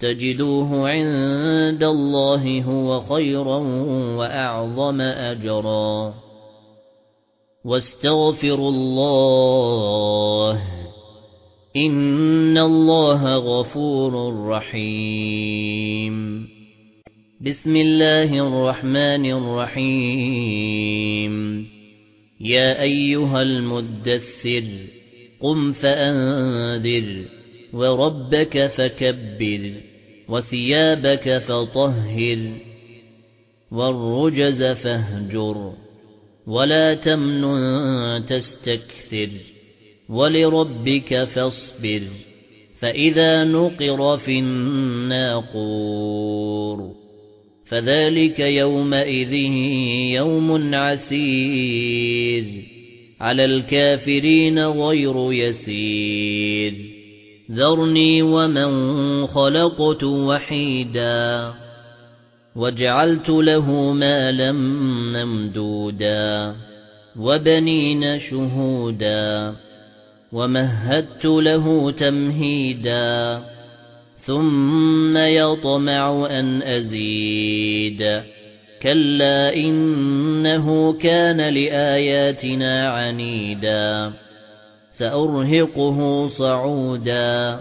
تجدوه عند الله هو خيرا وأعظم أجرا. واستغفروا الله. إن الله غفور رحيم. بسم الله الرحمن الرحيم. يا أيها المدثر قم فأنذر وربك فكبر. وثيابك فطهر والرجز فاهجر ولا تمنن تستكثر ولربك فاصبر فإذا نقر في الناقور. فذلك يومئذ يوم عسير على الكافرين غير يسير. ذَرْنِي وَمَنْ خَلَقْتُ وَحِيدًا وَجَعَلْتُ لَهُ مَالًا مَّمْدُودًا وَبَنِينَ شُهُودًا وَمَهَّدتُّ لَهُ تَمْهِيدًا ثُمَّ يَطْمَعُ أَنْ أَزِيدَ كَلَّا إِنَّهُ كَانَ لِآيَاتِنَا عَنِيدًا سأرهقه صعودا.